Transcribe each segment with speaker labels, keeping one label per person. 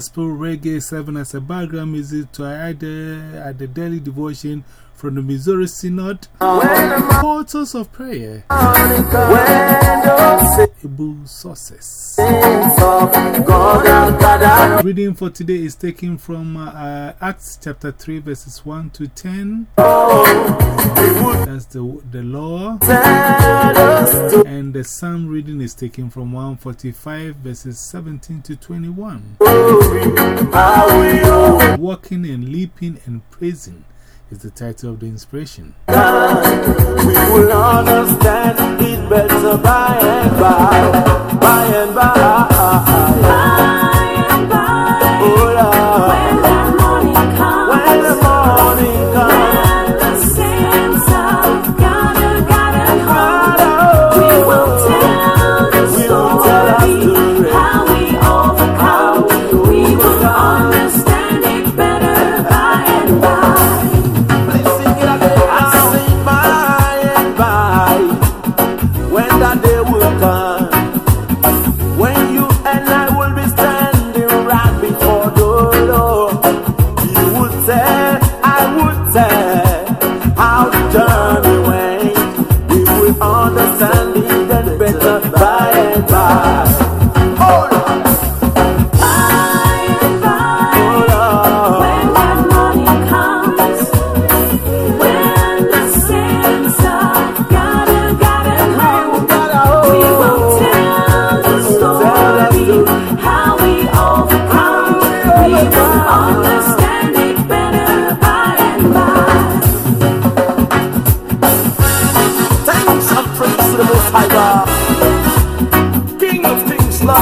Speaker 1: gospel, reggae, serving as a background music to either at the daily devotion from the Missouri Synod, Portals of Prayer, Able Sources. Reading for today is taken from uh, Acts chapter 3, verses 1 to 10. That's the, the law. The psalm reading is taken from 145, verses 17 to 21. Walking and leaping and praising is the title of the inspiration.
Speaker 2: By and by, by and by.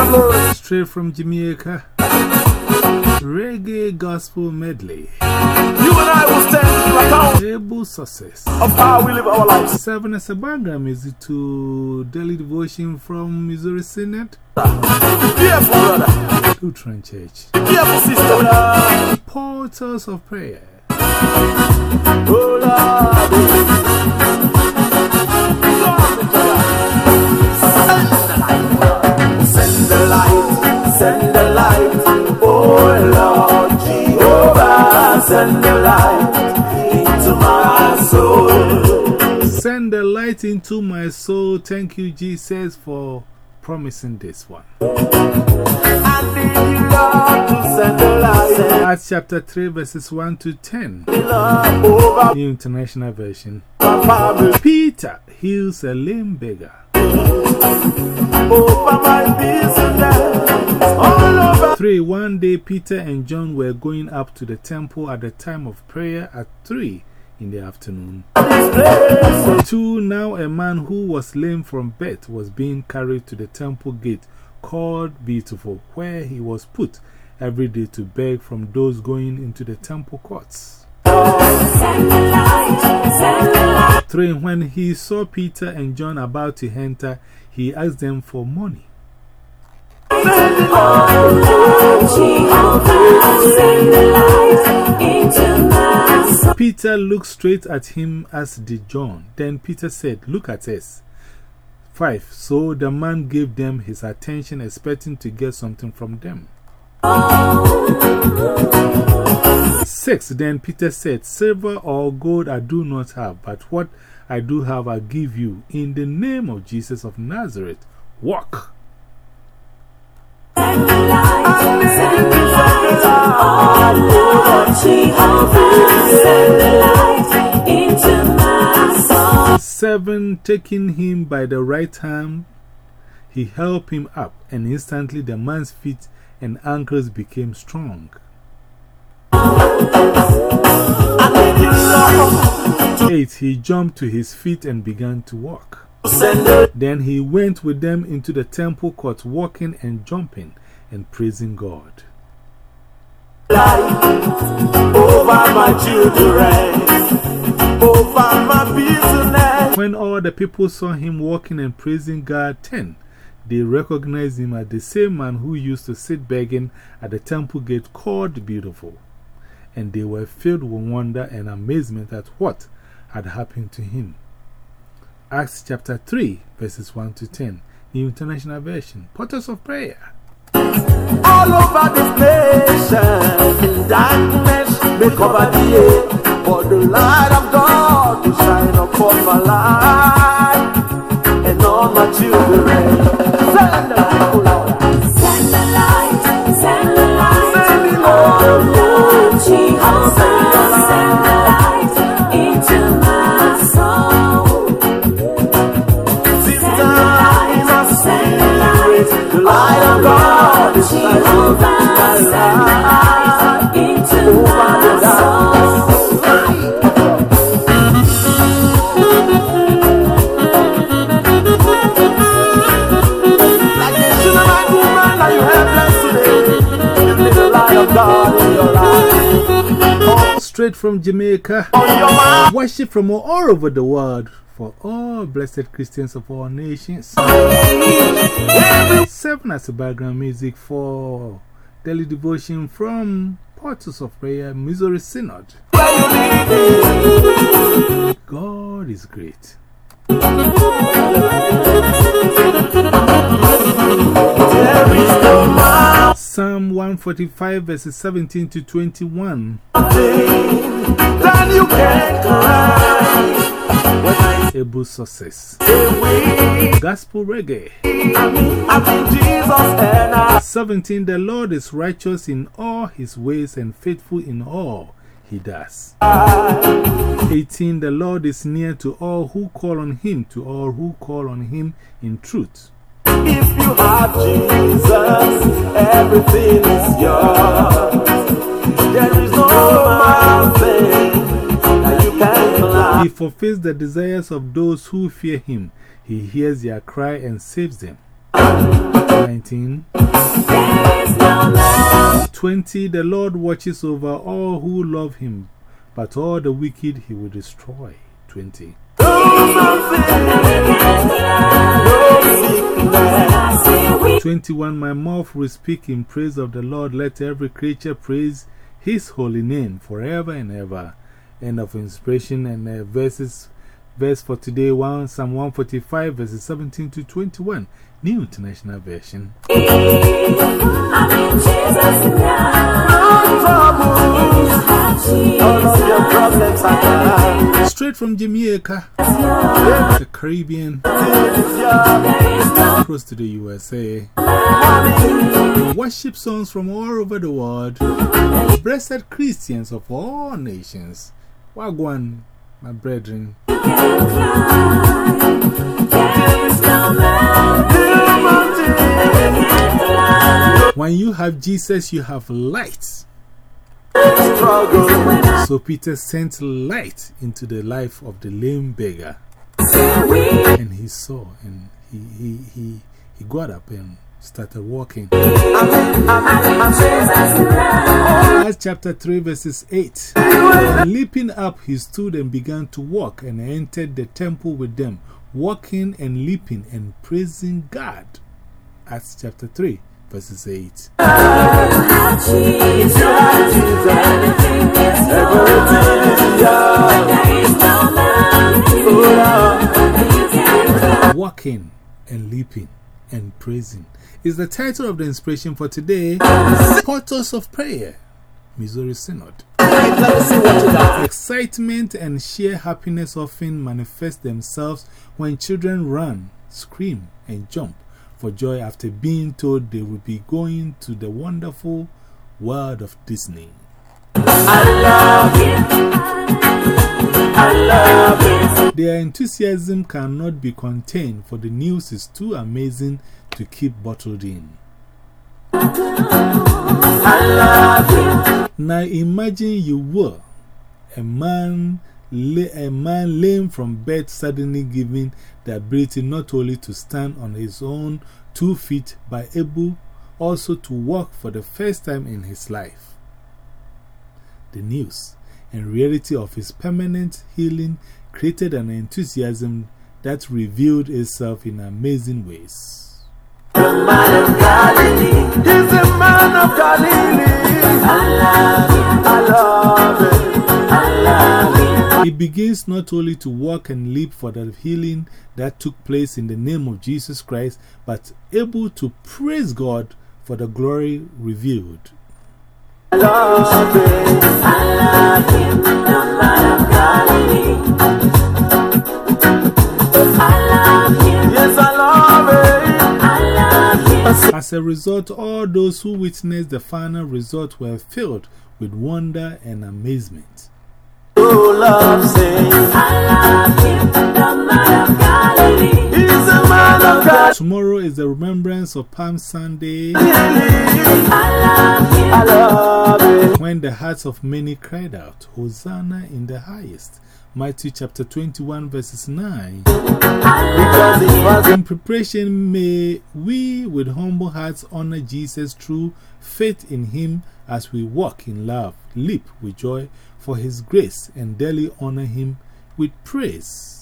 Speaker 1: Straight from Jamaica, Reggae Gospel Medley,
Speaker 2: You and I will stand in account
Speaker 1: Able success
Speaker 2: of how we live our lives.
Speaker 1: Serving as a background music to daily devotion from Missouri Synod,
Speaker 2: Be careful, brother.
Speaker 1: Lutheran Church.
Speaker 2: Be careful, sister.
Speaker 1: Portals of Prayer.
Speaker 2: Oh, Send the light into my soul.
Speaker 1: Send the light into my soul. Thank you, Jesus, for promising this one. Acts chapter 3, verses 1 to 10, New International Version. Peter heals a lame beggar. 3. One day, Peter and John were going up to the temple at the time of prayer at 3 in the afternoon.
Speaker 2: this
Speaker 1: 2. Now, a man who was lame from birth was being carried to the temple gate called Beautiful, where he was put every day to beg from those going into the temple courts. 3. When he saw Peter and John about to enter, he asked them for money. Peter looked straight at him, as did John. Then Peter said, Look at us. 5. So the man gave them his attention, expecting to get something from them. 6. Then Peter said, Silver or gold I do not have, but what I do have I give you. In the name of Jesus of Nazareth, walk. Seven, taking him by the right hand, he helped him up, and instantly the man's feet and ankles became strong. Eight, he jumped to his feet and began to walk. Then he went with them into the temple court, walking and jumping and praising God.
Speaker 2: light over my children, over my business.
Speaker 1: When all the people saw him walking and praising God, 10, they recognized him as the same man who used to sit begging at the temple gate called Beautiful. And they were filled with wonder and amazement at what had happened to him. Acts chapter 3, verses 1 to 10, New International Version. Portals of Prayer.
Speaker 2: All over this uh, nation. Darkness may cover the air, but the light of God will shine upon my life and all my children.
Speaker 1: From Jamaica. Worship from all over the world for all blessed Christians of all nations. Serving as a background music for daily devotion from Portals of Prayer, Missouri Synod. God is great.
Speaker 2: there is no
Speaker 1: Psalm 145, verses 17 to 21.
Speaker 2: that you can climb. When I
Speaker 1: Able success. Gospel reggae.
Speaker 2: I'm in Jesus and I
Speaker 1: 17. The Lord is righteous in all his ways and faithful in all he does. 18. The Lord is near to all who call on him, to all who call on him in truth.
Speaker 2: If you have Jesus, everything is yours. There is no mountain that you can climb.
Speaker 1: He fulfills the desires of those who fear him. He hears their cry and saves them. 19. 20. The Lord watches over all who love him, but all the wicked he will destroy. 20.
Speaker 2: No mountain, no sickness.
Speaker 1: 21 My mouth will speak in praise of the Lord. Let every creature praise his holy name forever and ever. End of inspiration and uh, verses. Verse for today, one, Psalm 145, verses 17 to 21, New International Version. Straight from Jamaica, the Caribbean, across to the USA. Worship songs from all over the world. Blessed Christians of all nations. Wagwan, my brethren. When you have Jesus, you have light. So Peter sent light into the life of the lame beggar. And he saw, and he, he, he, he got up and started walking. Acts chapter 3, verses 8. And leaping up, he stood and began to walk and entered the temple with them, walking and leaping and praising God. Acts chapter 3, verses 8. Walking and leaping and praising is the title of the inspiration for today. Portals of Prayer, Missouri Synod. Excitement and sheer happiness often manifest themselves when children run, scream, and jump for joy after being told they will be going to the wonderful world of Disney. Their enthusiasm cannot be contained, for the news is too amazing to keep bottled in. Now imagine you were a man, a man lame from birth, suddenly given the ability not only to stand on his own two feet, but able also to walk for the first time in his life. The news and reality of his permanent healing created an enthusiasm that revealed itself in amazing ways. He begins not only to walk and leap for the healing that took place in the name of Jesus Christ, but able to praise God for the glory revealed.
Speaker 2: Love.
Speaker 3: I love.
Speaker 1: As a result, all those who witnessed the final result were filled with wonder and amazement. Tomorrow is the remembrance of Palm Sunday
Speaker 3: I love him,
Speaker 2: I love it.
Speaker 1: when the hearts of many cried out, Hosanna in the highest. Matthew chapter 21, verses 9.
Speaker 2: Because it was
Speaker 1: In preparation, may we with humble hearts honor Jesus through faith in Him as we walk in love, leap with joy for His grace, and daily honor Him with praise.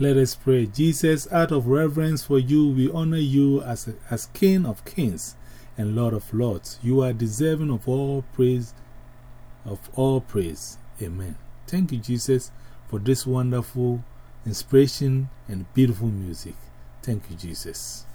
Speaker 1: Let us pray. Jesus, out of reverence for you, we honor you as, as King of kings and Lord of lords. You are deserving of all praise, of all praise. Amen. Thank you, Jesus, for this wonderful inspiration and beautiful music. Thank you, Jesus.